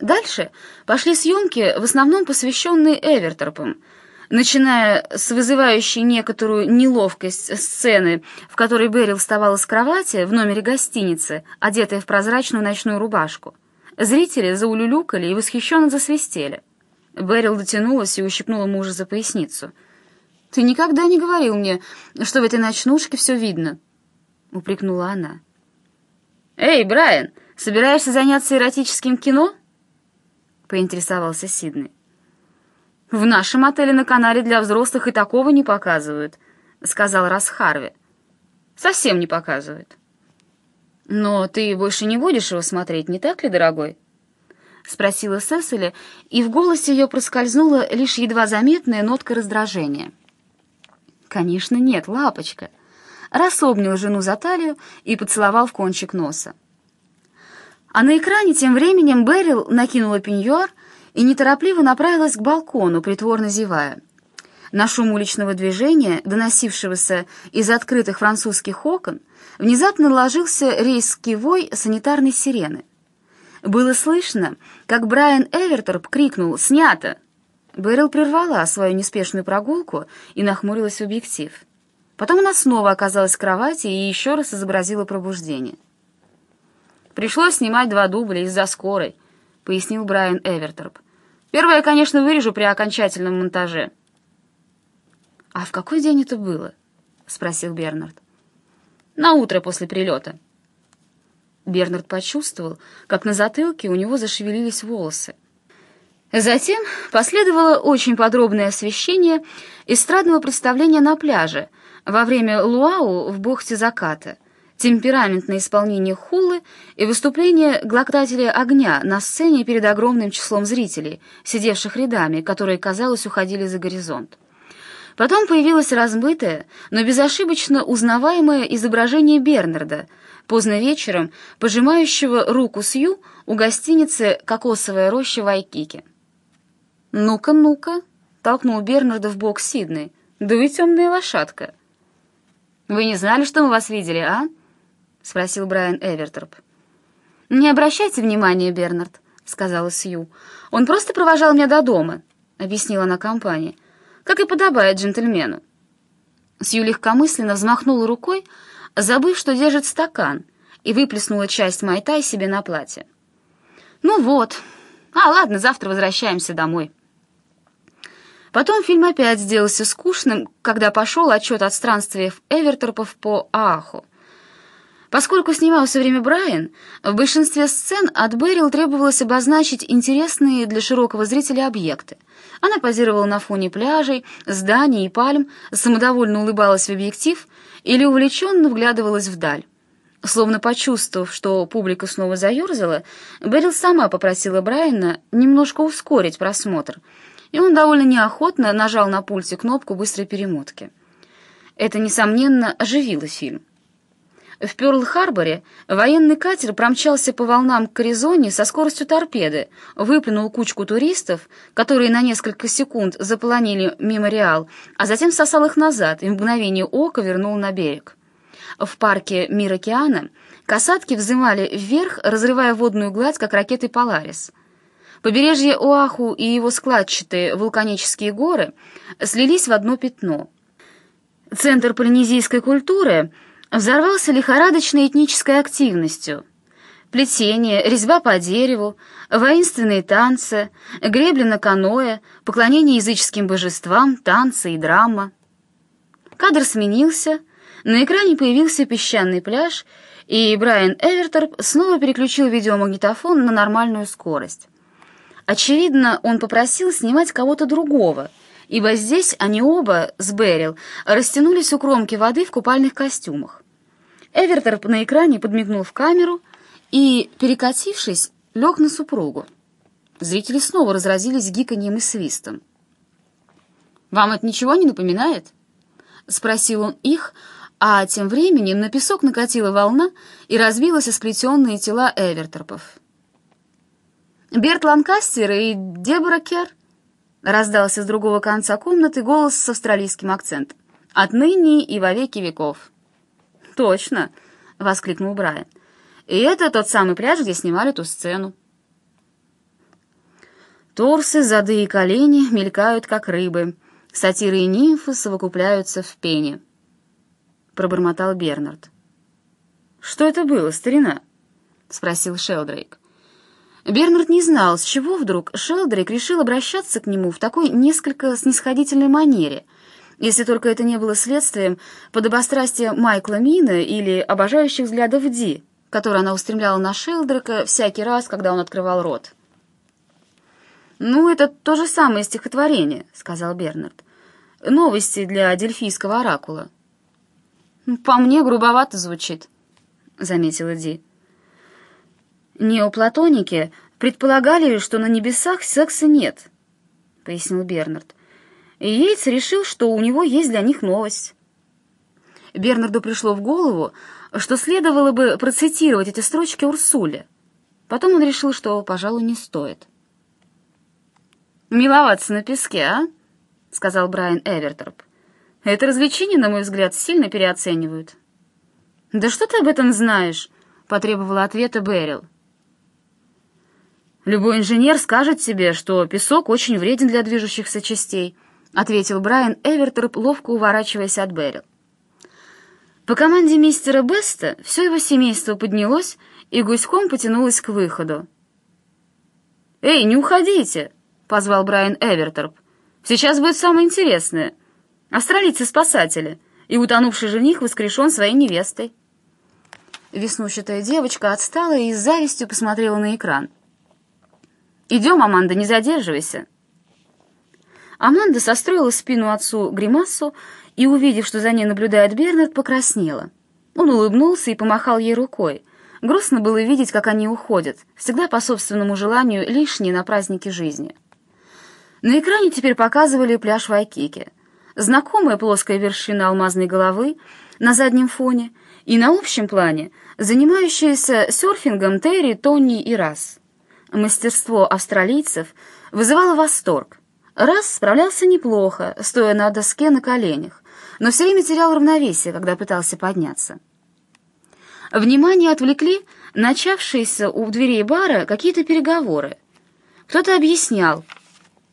Дальше пошли съемки, в основном посвященные Эверторпам, начиная с вызывающей некоторую неловкость сцены, в которой Берил вставала с кровати в номере гостиницы, одетая в прозрачную ночную рубашку. Зрители заулюлюкали и восхищенно засвистели. Берил дотянулась и ущипнула мужа за поясницу. «Ты никогда не говорил мне, что в этой ночнушке все видно», — упрекнула она. «Эй, Брайан, собираешься заняться эротическим кино?» — поинтересовался Сиднey. «В нашем отеле на канале для взрослых и такого не показывают», — сказал Расс Харви. «Совсем не показывают». «Но ты больше не будешь его смотреть, не так ли, дорогой?» — спросила Сесили, и в голосе ее проскользнула лишь едва заметная нотка раздражения. «Конечно нет, лапочка!» Расс обнял жену за талию и поцеловал в кончик носа. А на экране тем временем Берил накинула пеньюар и неторопливо направилась к балкону, притворно зевая. На шум уличного движения, доносившегося из открытых французских окон, внезапно наложился резкий вой санитарной сирены. Было слышно, как Брайан Эверторп крикнул «Снято!». Берил прервала свою неспешную прогулку и нахмурилась в объектив. Потом она снова оказалась в кровати и еще раз изобразила пробуждение. «Пришлось снимать два дубля из-за скорой», — пояснил Брайан Эверторп. «Первое, конечно, вырежу при окончательном монтаже». «А в какой день это было?» — спросил Бернард. «На утро после прилета». Бернард почувствовал, как на затылке у него зашевелились волосы. Затем последовало очень подробное освещение эстрадного представления на пляже во время луау в бухте заката — темпераментное исполнение хулы и выступление глотателя огня на сцене перед огромным числом зрителей, сидевших рядами, которые, казалось, уходили за горизонт. Потом появилось размытое, но безошибочно узнаваемое изображение Бернарда, поздно вечером, пожимающего руку Сью у гостиницы «Кокосовая роща» в Айкике. «Ну-ка, ну-ка!» — толкнул Бернарда в бок Сиднey. «Да вы темная лошадка!» «Вы не знали, что мы вас видели, а?» — спросил Брайан Эверторп. «Не обращайте внимания, Бернард», — сказала Сью. «Он просто провожал меня до дома», — объяснила она компании, «как и подобает джентльмену». Сью легкомысленно взмахнула рукой, забыв, что держит стакан, и выплеснула часть майтай себе на платье. «Ну вот. А, ладно, завтра возвращаемся домой». Потом фильм опять сделался скучным, когда пошел отчет от странствий Эверторпов по Ааху. Поскольку снимал все время Брайан, в большинстве сцен от Берил требовалось обозначить интересные для широкого зрителя объекты. Она позировала на фоне пляжей, зданий и пальм, самодовольно улыбалась в объектив или увлеченно вглядывалась вдаль. Словно почувствовав, что публика снова заерзала, Берил сама попросила Брайана немножко ускорить просмотр, и он довольно неохотно нажал на пульте кнопку быстрой перемотки. Это, несомненно, оживило фильм. В Пёрл-Харборе военный катер промчался по волнам к Аризоне со скоростью торпеды, выплюнул кучку туристов, которые на несколько секунд заполонили мемориал, а затем сосал их назад и в мгновение ока вернул на берег. В парке Мир океана касатки взымали вверх, разрывая водную гладь, как ракеты «Поларис». Побережье Оаху и его складчатые вулканические горы слились в одно пятно. Центр полинезийской культуры — взорвался лихорадочной этнической активностью. Плетение, резьба по дереву, воинственные танцы, гребли на каноэ, поклонение языческим божествам, танцы и драма. Кадр сменился, на экране появился песчаный пляж, и Брайан Эверторп снова переключил видеомагнитофон на нормальную скорость. Очевидно, он попросил снимать кого-то другого — ибо здесь они оба с Берил растянулись у кромки воды в купальных костюмах. Эверторп на экране подмигнул в камеру и, перекатившись, лег на супругу. Зрители снова разразились гиканьем и свистом. «Вам это ничего не напоминает?» — спросил он их, а тем временем на песок накатила волна и разбилась сплетенные тела Эверторпов. «Берт Ланкастер и Дебора Керр?» Раздался с другого конца комнаты голос с австралийским акцентом. «Отныне и во веки веков». «Точно!» — воскликнул Брайан. «И это тот самый пляж, где снимали ту сцену». Торсы, зады и колени мелькают, как рыбы. Сатиры и нимфы совокупляются в пене. Пробормотал Бернард. «Что это было, старина?» — спросил Шелдрейк. Бернард не знал, с чего вдруг Шелдрейк решил обращаться к нему в такой несколько снисходительной манере, если только это не было следствием подобострастия Майкла Мина или обожающих взглядов Ди, которые она устремляла на Шелдрейка всякий раз, когда он открывал рот. «Ну, это то же самое стихотворение», — сказал Бернард. «Новости для дельфийского оракула». «По мне грубовато звучит», — заметила Ди. «Неоплатоники предполагали, что на небесах секса нет», — пояснил Бернард. И Йейтс решил, что у него есть для них новость. Бернарду пришло в голову, что следовало бы процитировать эти строчки Урсуле. Потом он решил, что, пожалуй, не стоит. «Миловаться на песке, а?» — сказал Брайан Эверторп. «Это развлечение, на мой взгляд, сильно переоценивают». «Да что ты об этом знаешь?» — потребовала ответа Берил. «Любой инженер скажет тебе, что песок очень вреден для движущихся частей», — ответил Брайан Эверторп, ловко уворачиваясь от Берил. По команде мистера Беста все его семейство поднялось и гуськом потянулось к выходу. «Эй, не уходите!» — позвал Брайан Эверторп. «Сейчас будет самое интересное. Австралийцы-спасатели, и утонувший жених воскрешен своей невестой». Веснущатая девочка отстала и с завистью посмотрела на экран. «Идем, Аманда, не задерживайся». Аманда состроила спину отцу гримасу и, увидев, что за ней наблюдает Бернард, покраснела. Он улыбнулся и помахал ей рукой. Грустно было видеть, как они уходят, всегда по собственному желанию лишние на празднике жизни. На экране теперь показывали пляж Вайкики. Знакомая плоская вершина алмазной головы на заднем фоне и на общем плане занимающиеся серфингом Терри, Тони и Расс. Мастерство австралийцев вызывало восторг. Расс справлялся неплохо, стоя на доске на коленях, но все время терял равновесие, когда пытался подняться. Внимание отвлекли начавшиеся у дверей бара какие-то переговоры. Кто-то объяснял,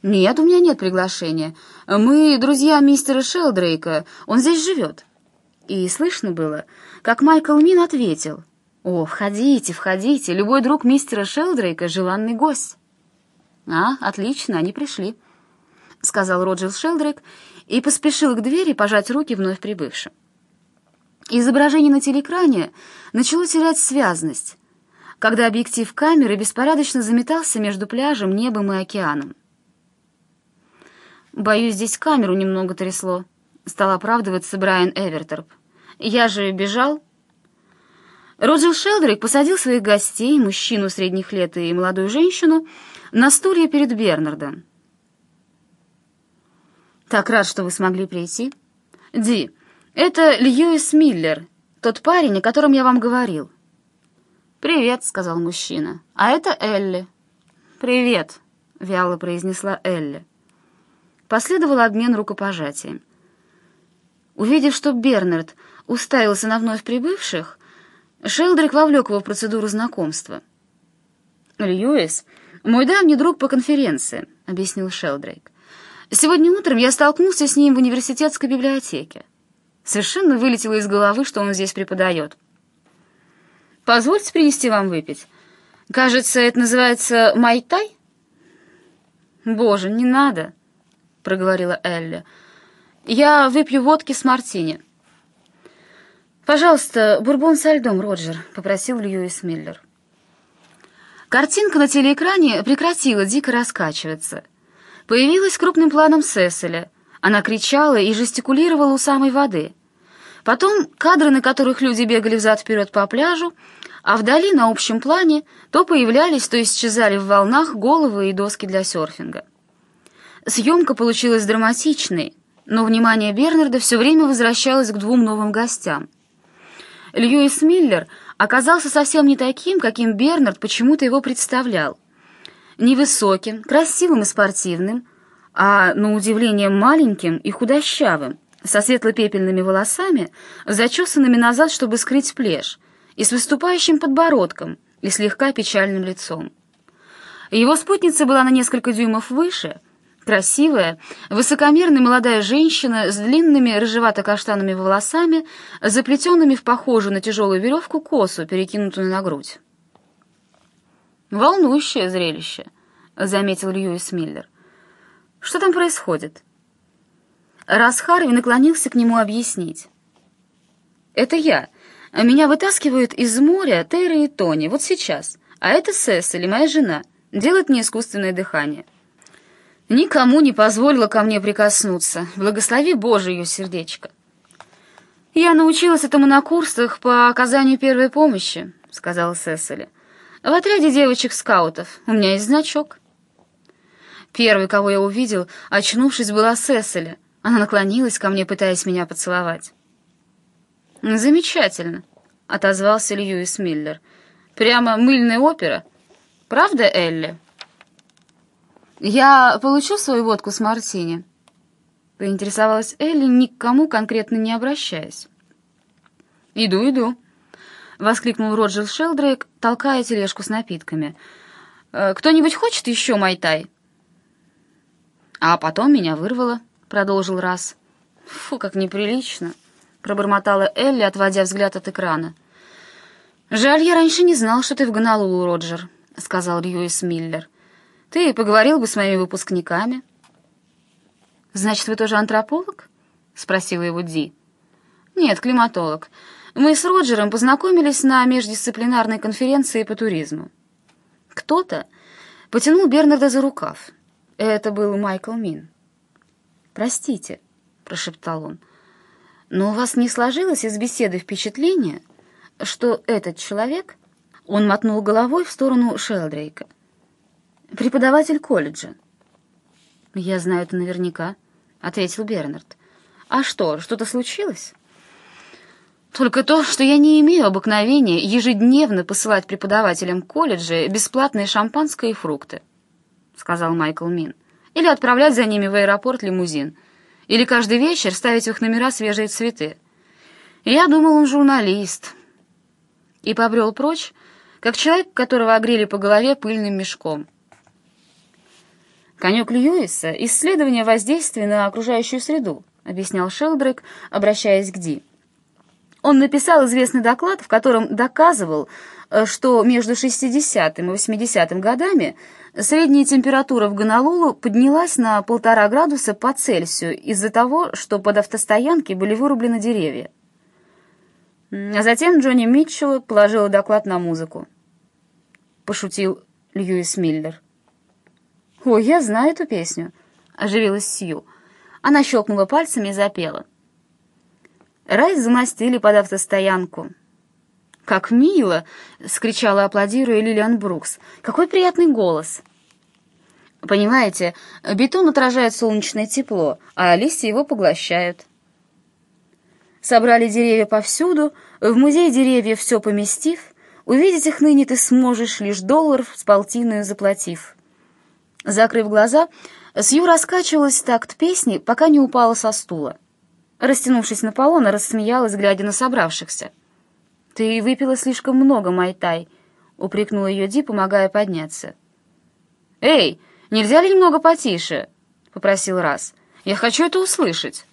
«Нет, у меня нет приглашения. Мы друзья мистера Шелдрейка, он здесь живет». И слышно было, как Майкл Мин ответил, «О, входите, входите, любой друг мистера Шелдрейка — желанный гость». «А, отлично, они пришли», — сказал Роджер Шелдрейк и поспешил к двери пожать руки вновь прибывшим. Изображение на телекране начало терять связность, когда объектив камеры беспорядочно заметался между пляжем, небом и океаном. «Боюсь, здесь камеру немного трясло», — стал оправдываться Брайан Эверторп. «Я же бежал». Роджер Шелдрик посадил своих гостей, мужчину средних лет и молодую женщину, на стулья перед Бернардом. «Так рад, что вы смогли прийти. Ди, это Льюис Миллер, тот парень, о котором я вам говорил». «Привет», — сказал мужчина. «А это Элли». «Привет», — вяло произнесла Элли. Последовал обмен рукопожатием. Увидев, что Бернард уставился на вновь прибывших, Шелдрик вовлек его в процедуру знакомства. «Льюис, мой давний друг по конференции», — объяснил Шелдрейк. «Сегодня утром я столкнулся с ним в университетской библиотеке. Совершенно вылетело из головы, что он здесь преподает. Позвольте принести вам выпить. Кажется, это называется майтай?» «Боже, не надо!» — проговорила Элли. «Я выпью водки с мартини». «Пожалуйста, бурбон со льдом, Роджер», — попросил Льюис Миллер. Картинка на телеэкране прекратила дико раскачиваться. Появилась крупным планом Сеселя. Она кричала и жестикулировала у самой воды. Потом кадры, на которых люди бегали взад-вперед по пляжу, а вдали на общем плане то появлялись, то исчезали в волнах головы и доски для серфинга. Съемка получилась драматичной, но внимание Бернарда все время возвращалось к двум новым гостям. Льюис Миллер оказался совсем не таким, каким Бернард почему-то его представлял. Невысоким, красивым и спортивным, а, на удивление, маленьким и худощавым, со светло-пепельными волосами, зачесанными назад, чтобы скрыть плешь, и с выступающим подбородком и слегка печальным лицом. Его спутница была на несколько дюймов выше, красивая, высокомерная молодая женщина с длинными рыжевато-каштанными волосами, заплетенными в похожую на тяжелую веревку косу, перекинутую на грудь. «Волнующее зрелище», — заметил Льюис Миллер. «Что там происходит?» Раз Харви наклонился к нему объяснить. «Это я. Меня вытаскивают из моря Терри и Тони, вот сейчас. А это Сесили, моя жена. Делает мне искусственное дыхание. Никому не позволила ко мне прикоснуться. Благослови Боже ее сердечко». «Я научилась этому на курсах по оказанию первой помощи», — сказала Сесили. В отряде девочек-скаутов у меня есть значок. Первый, кого я увидел, очнувшись, была Сесили. Она наклонилась ко мне, пытаясь меня поцеловать. «Замечательно», — отозвался Льюис Миллер. «Прямо мыльная опера. Правда, Элли?» «Я получу свою водку с мартини?» — поинтересовалась Элли, ни к кому конкретно не обращаясь. «Иду, иду», — воскликнул Роджер Шелдрейк, толкая тележку с напитками. «Э, «Кто-нибудь хочет еще майтай?» «А потом меня вырвало», — продолжил Раз. «Фу, как неприлично», — пробормотала Элли, отводя взгляд от экрана. «Жаль, я раньше не знал, что ты в Гонолулу, Роджер», — сказал Льюис Миллер. «Ты поговорил бы с моими выпускниками». «Значит, вы тоже антрополог?» — спросила его Ди. «Нет, климатолог. Мы с Роджером познакомились на междисциплинарной конференции по туризму. Кто-то потянул Бернарда за рукав. Это был Майкл Мин. «Простите», — прошептал он, — «но у вас не сложилось из беседы впечатление, что этот человек...» Он мотнул головой в сторону Шелдрейка. «Преподаватель колледжа». «Я знаю это наверняка», — ответил Бернард. «А что, что-то случилось?» Только то, что я не имею обыкновения ежедневно посылать преподавателям колледжа бесплатные шампанское и фрукты, — сказал Майкл Мин. Или отправлять за ними в аэропорт лимузин. Или каждый вечер ставить в их номера свежие цветы. я думал, он журналист. И побрел прочь, как человек, которого огрели по голове пыльным мешком. «Конек Льюиса — исследование воздействия на окружающую среду», — объяснял Шелдрейк, обращаясь к Ди. Он написал известный доклад, в котором доказывал, э, что между 60 и 80 годами средняя температура в Гонолулу поднялась на полтора градуса по Цельсию из-за того, что под автостоянки были вырублены деревья. А затем Джонни Митчелл положил доклад на музыку. Пошутил Льюис Миллер. «Ой, я знаю эту песню», — оживилась Сью. Она щелкнула пальцами и запела. Рай замостили под автостоянку. «Как мило!» — скричала, аплодируя Лилиан Брукс. «Какой приятный голос!» «Понимаете, бетон отражает солнечное тепло, а листья его поглощают». Собрали деревья повсюду, в музей деревьев все поместив, увидеть их ныне ты сможешь, лишь доллар с полтиною заплатив. Закрыв глаза, Сью раскачивалась в такт песни, пока не упала со стула. Растянувшись на полу, она рассмеялась, глядя на собравшихся. «Ты выпила слишком много, Майтай», — упрекнула ее Ди, помогая подняться. «Эй, нельзя ли немного потише?» — попросил Раз. «Я хочу это услышать».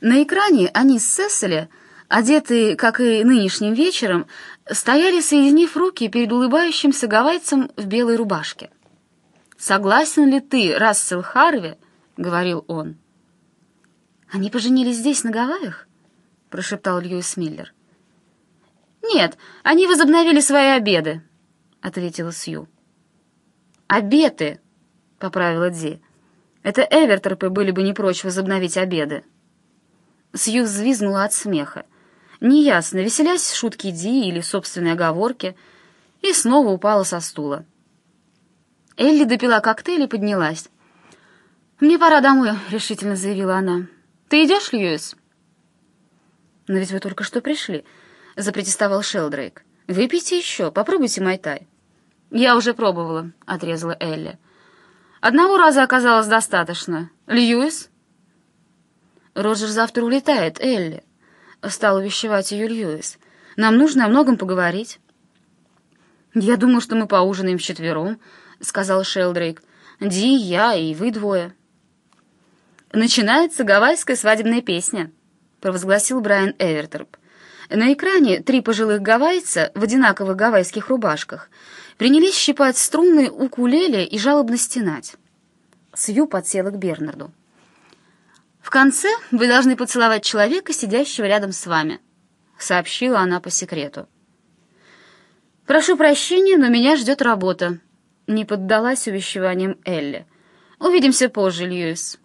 На экране они с Сесили, одетые, как и нынешним вечером, стояли, соединив руки перед улыбающимся гавайцем в белой рубашке. «Согласен ли ты, Рассел Харви?» — говорил он. «Они поженились здесь, на Гавайях?» — прошептал Льюис Миллер. «Нет, они возобновили свои обеды», — ответила Сью. «Обеты», — поправила Ди. «Это Эвертерпы были бы не прочь возобновить обеды». Сью взвизгнула от смеха. Неясно, веселясь шутки Ди или собственной оговорки, и снова упала со стула. Элли допила коктейль и поднялась. «Мне пора домой», — решительно заявила она. «Ты идешь, Льюис?» «Но ведь вы только что пришли», — запротестовал Шелдрейк. «Выпейте еще, попробуйте майтай». «Я уже пробовала», — отрезала Элли. «Одного раза оказалось достаточно. Льюис?» «Роджер завтра улетает, Элли», — стал увещевать ее Льюис. «Нам нужно о многом поговорить». «Я думал, что мы поужинаем вчетвером», — сказал Шелдрейк. «Ди, я и вы двое». «Начинается гавайская свадебная песня», — провозгласил Брайан Эверторп. На экране три пожилых гавайца в одинаковых гавайских рубашках принялись щипать струны укулеле и жалобно стенать. Сью подсела к Бернарду. «В конце вы должны поцеловать человека, сидящего рядом с вами», — сообщила она по секрету. «Прошу прощения, но меня ждет работа», — не поддалась увещеваниям Элли. «Увидимся позже, Льюис».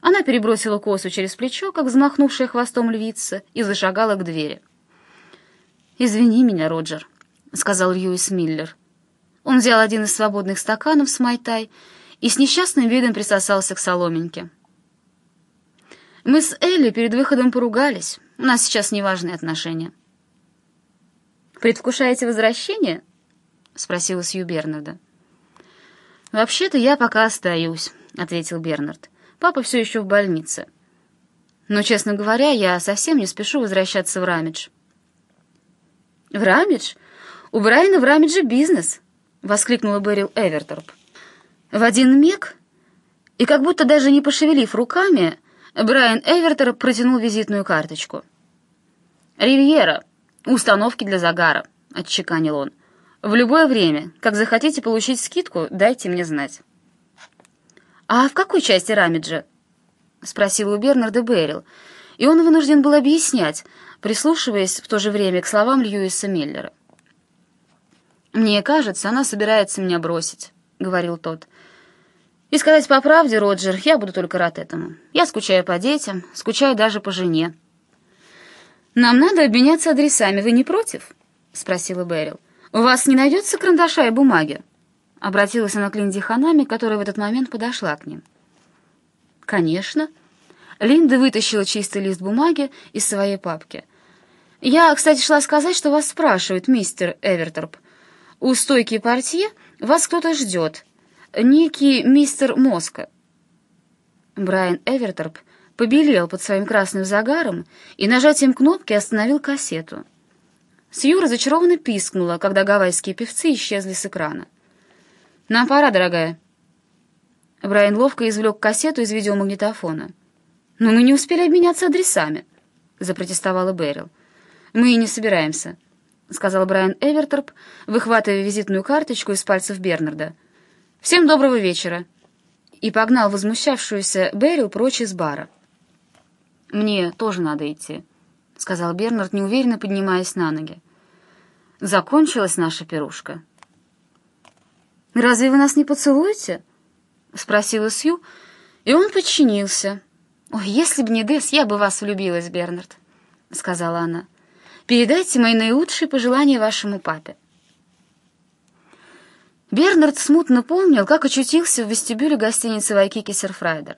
Она перебросила косу через плечо, как взмахнувшая хвостом львица, и зашагала к двери. «Извини меня, Роджер», — сказал Льюис Миллер. Он взял один из свободных стаканов с майтай и с несчастным видом присосался к соломинке. «Мы с Элли перед выходом поругались. У нас сейчас неважные отношения». «Предвкушаете возвращение?» — спросила Сью Бернарда. «Вообще-то я пока остаюсь», — ответил Бернард. Папа все еще в больнице. Но, честно говоря, я совсем не спешу возвращаться в Рамидж. «В Рамидж? У Брайана в Рамидже бизнес!» — воскликнула Берил Эверторп. В один миг, и как будто даже не пошевелив руками, Брайан Эверторп протянул визитную карточку. «Ривьера. Установки для загара», — отчеканил он. «В любое время, как захотите получить скидку, дайте мне знать». «А в какой части Рамиджа?» — спросил у Бернарда Беррил, и он вынужден был объяснять, прислушиваясь в то же время к словам Льюиса Миллера. «Мне кажется, она собирается меня бросить», — говорил тот. «И сказать по правде, Роджер, я буду только рад этому. Я скучаю по детям, скучаю даже по жене». «Нам надо обменяться адресами, вы не против?» — спросила Беррил. «У вас не найдется карандаша и бумаги?» Обратилась она к Линде Ханами, которая в этот момент подошла к ним. «Конечно». Линда вытащила чистый лист бумаги из своей папки. «Я, кстати, шла сказать, что вас спрашивает мистер Эверторп. У стойки портье вас кто-то ждет. Некий мистер Моска». Брайан Эверторп побелел под своим красным загаром и нажатием кнопки остановил кассету. Сью разочарованно пискнула, когда гавайские певцы исчезли с экрана. «Нам пора, дорогая». Брайан ловко извлек кассету из видеомагнитофона. «Но мы не успели обменяться адресами», — запротестовала Берил. «Мы и не собираемся», — сказал Брайан Эверторп, выхватывая визитную карточку из пальцев Бернарда. «Всем доброго вечера!» И погнал возмущавшуюся Берил прочь из бара. «Мне тоже надо идти», — сказал Бернард, неуверенно поднимаясь на ноги. «Закончилась наша пирушка». «Разве вы нас не поцелуете?» — спросила Сью, и он подчинился. «Ой, если бы не Дес, я бы вас влюбилась, Бернард», — сказала она. «Передайте мои наилучшие пожелания вашему папе». Бернард смутно помнил, как очутился в вестибюле гостиницы Вайкики Серфрайдер.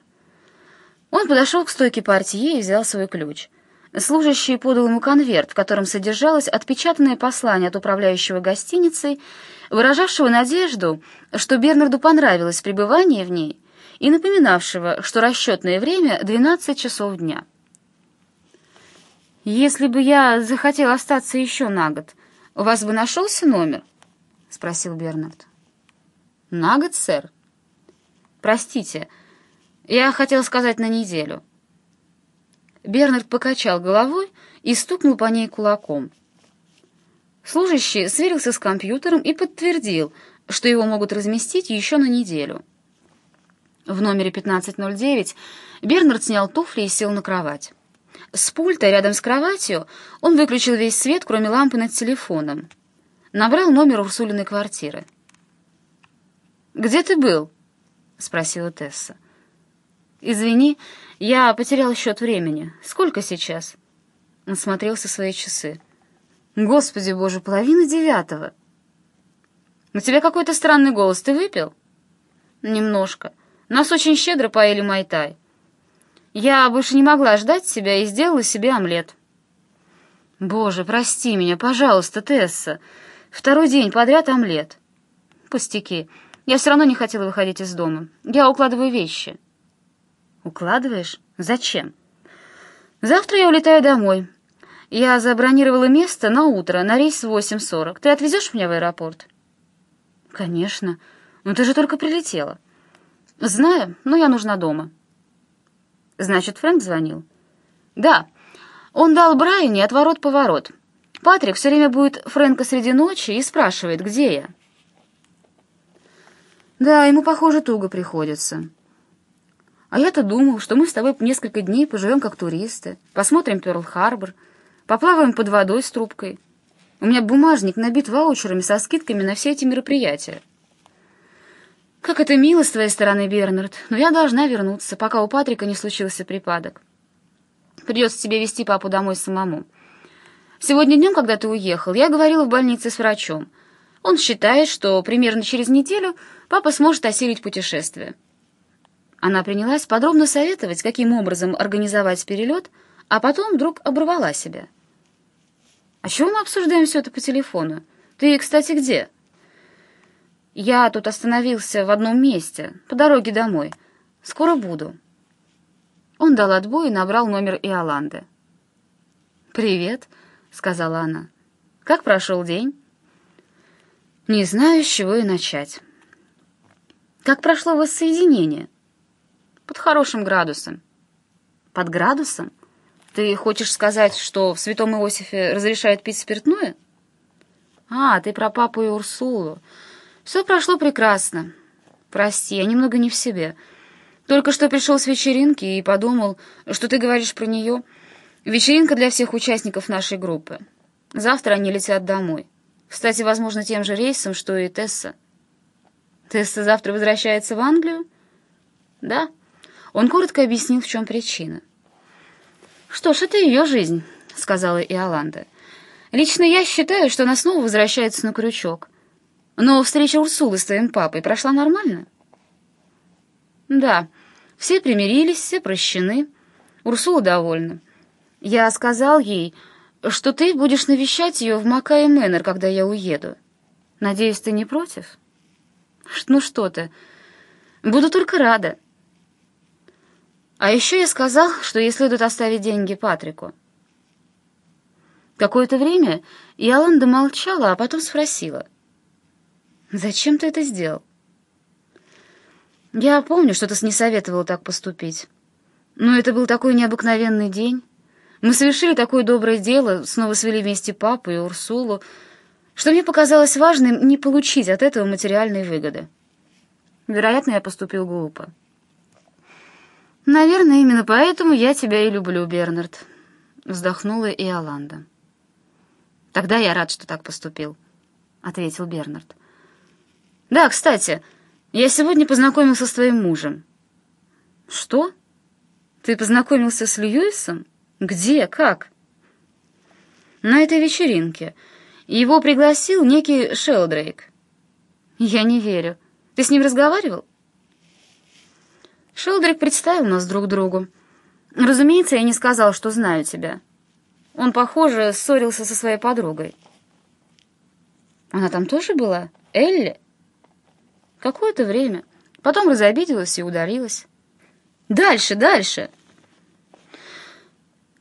Он подошел к стойке партии и взял свой ключ. Служащий подал ему конверт, в котором содержалось отпечатанное послание от управляющего гостиницей выражавшего надежду, что Бернарду понравилось пребывание в ней, и напоминавшего, что расчетное время — 12 часов дня. «Если бы я захотел остаться еще на год, у вас бы нашелся номер?» — спросил Бернард. «На год, сэр?» «Простите, я хотел сказать на неделю». Бернард покачал головой и стукнул по ней кулаком — Служащий сверился с компьютером и подтвердил, что его могут разместить еще на неделю. В номере 1509 Бернард снял туфли и сел на кровать. С пульта рядом с кроватью он выключил весь свет, кроме лампы над телефоном. Набрал номер Урсулиной квартиры. «Где ты был?» — спросила Тесса. «Извини, я потерял счет времени. Сколько сейчас?» Он смотрел со свои часы. Господи боже, половина девятого. У тебя какой-то странный голос. Ты выпил? Немножко. Нас очень щедро поели майтай. Я больше не могла ждать себя и сделала себе омлет. Боже, прости меня, пожалуйста, Тесса. Второй день подряд омлет. Пустяки. Я все равно не хотела выходить из дома. Я укладываю вещи. Укладываешь? Зачем? Завтра я улетаю домой. Я забронировала место на утро, на рейс в 8.40. Ты отвезешь меня в аэропорт?» «Конечно. Но ты же только прилетела». «Знаю, но я нужна дома». «Значит, Фрэнк звонил?» «Да. Он дал Брайане отворот-поворот. Патрик все время будет Фрэнка среди ночи и спрашивает, где я». «Да, ему, похоже, туго приходится». «А я-то думал, что мы с тобой несколько дней поживем как туристы, посмотрим Пёрл-Харбор, поплаваем под водой с трубкой. У меня бумажник набит ваучерами со скидками на все эти мероприятия». «Как это мило с твоей стороны, Бернард, но я должна вернуться, пока у Патрика не случился припадок. Придется тебе вести папу домой самому. Сегодня днем, когда ты уехал, я говорила в больнице с врачом. Он считает, что примерно через неделю папа сможет осилить путешествие». Она принялась подробно советовать, каким образом организовать перелет, а потом вдруг оборвала себя. «А чего мы обсуждаем все это по телефону? Ты, кстати, где?» Я тут остановился в одном месте, по дороге домой. Скоро буду». Он дал отбой и набрал номер Иоланды. «Привет», — сказала она. «Как прошел день?» «Не знаю, с чего и начать». «Как прошло воссоединение?» «Под хорошим градусом». «Под градусом? Ты хочешь сказать, что в Святом Иосифе разрешают пить спиртное?» «А, ты про папу и Урсулу. Все прошло прекрасно. Прости, я немного не в себе. Только что пришел с вечеринки и подумал, что ты говоришь про нее. Вечеринка для всех участников нашей группы. Завтра они летят домой. Кстати, возможно, тем же рейсом, что и Тесса. Тесса завтра возвращается в Англию? Да. Он коротко объяснил, в чем причина. «Что ж, это ее жизнь», — сказала Иоланда. «Лично я считаю, что она снова возвращается на крючок». Но встреча Урсулы с твоим папой прошла нормально? Да, все примирились, все прощены. Урсула довольна. Я сказал ей, что ты будешь навещать ее в Макае Мэннер, когда я уеду. Надеюсь, ты не против? Ну что ты, буду только рада. А еще я сказал, что ей следует оставить деньги Патрику. Какое-то время Иоланда молчала, а потом спросила — Зачем ты это сделал? Я помню, что ты не советовала так поступить. Но это был такой необыкновенный день. Мы совершили такое доброе дело, снова свели вместе папу и Урсулу, что мне показалось важным не получить от этого материальной выгоды. Вероятно, я поступил глупо. «Наверное, именно поэтому я тебя и люблю, Бернард», — вздохнула Иоланда. «Тогда я рад, что так поступил», — ответил Бернард. Да, кстати, я сегодня познакомился с твоим мужем. Что? Ты познакомился с Льюисом? Где? Как? На этой вечеринке. Его пригласил некий Шелдрейк. Я не верю. Ты с ним разговаривал? Шелдрейк представил нас друг другу. Разумеется, я не сказал, что знаю тебя. Он, похоже, ссорился со своей подругой. Она там тоже была? Элли? Какое-то время. Потом разобиделась и ударилась. Дальше, дальше.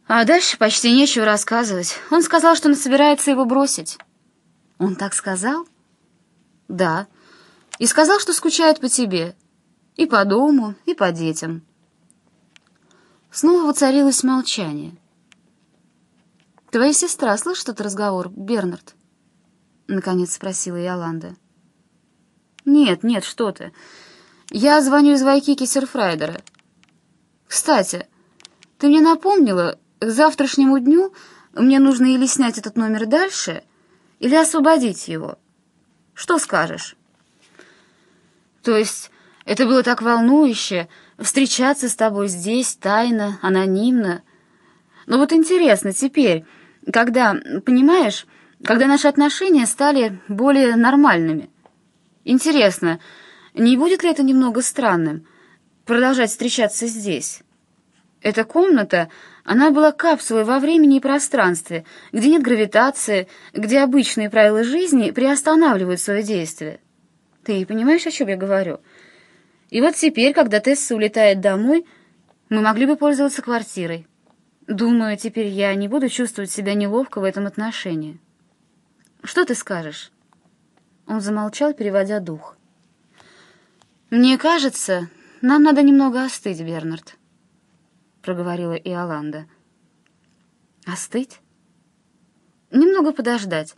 А дальше почти нечего рассказывать. Он сказал, что он собирается его бросить. Он так сказал? Да. И сказал, что скучает по тебе. И по дому, и по детям. Снова воцарилось молчание. «Твоя сестра слышит этот разговор, Бернард?» Наконец спросила Иоланда. «Нет, нет, что ты. Я звоню из Вайкики Серфрайдера. Кстати, ты мне напомнила, к завтрашнему дню мне нужно или снять этот номер дальше, или освободить его. Что скажешь?» «То есть это было так волнующе, встречаться с тобой здесь, тайно, анонимно. Но вот интересно теперь, когда, понимаешь, когда наши отношения стали более нормальными». Интересно, не будет ли это немного странным, продолжать встречаться здесь? Эта комната, она была капсулой во времени и пространстве, где нет гравитации, где обычные правила жизни приостанавливают свое действие. Ты понимаешь, о чем я говорю? И вот теперь, когда Тесса улетает домой, мы могли бы пользоваться квартирой. Думаю, теперь я не буду чувствовать себя неловко в этом отношении. Что ты скажешь?» Он замолчал, переводя дух. «Мне кажется, нам надо немного остыть, Бернард», — проговорила Иоланда. «Остыть? Немного подождать.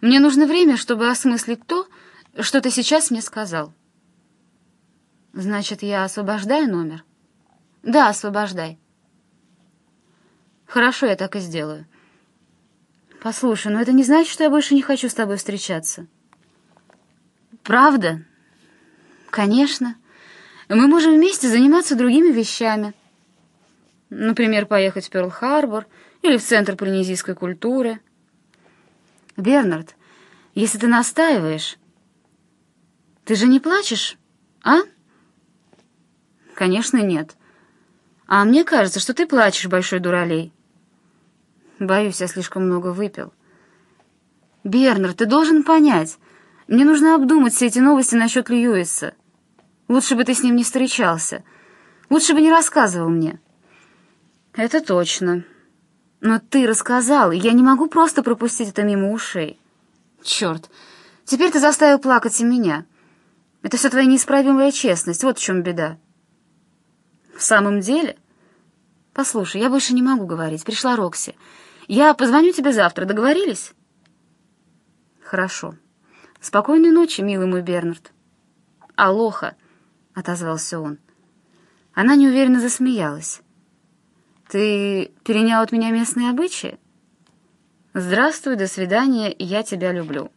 Мне нужно время, чтобы осмыслить то, что ты сейчас мне сказал». «Значит, я освобождаю номер?» «Да, освобождай». «Хорошо, я так и сделаю». «Послушай, но это не значит, что я больше не хочу с тобой встречаться». «Правда?» «Конечно. Мы можем вместе заниматься другими вещами. Например, поехать в Пёрл-Харбор или в Центр полинезийской культуры». «Бернард, если ты настаиваешь...» «Ты же не плачешь, а?» «Конечно, нет. А мне кажется, что ты плачешь, большой дуралей». «Боюсь, я слишком много выпил». «Бернард, ты должен понять...» Мне нужно обдумать все эти новости насчет Льюиса. Лучше бы ты с ним не встречался. Лучше бы не рассказывал мне. Это точно. Но ты рассказал, и я не могу просто пропустить это мимо ушей. Черт, теперь ты заставил плакать и меня. Это все твоя неисправимая честность, вот в чем беда. В самом деле? Послушай, я больше не могу говорить, пришла Рокси. Я позвоню тебе завтра, договорились? Хорошо. «Спокойной ночи, милый мой Бернард». «Алоха», — отозвался он. Она неуверенно засмеялась. «Ты перенял от меня местные обычаи?» «Здравствуй, до свидания, я тебя люблю».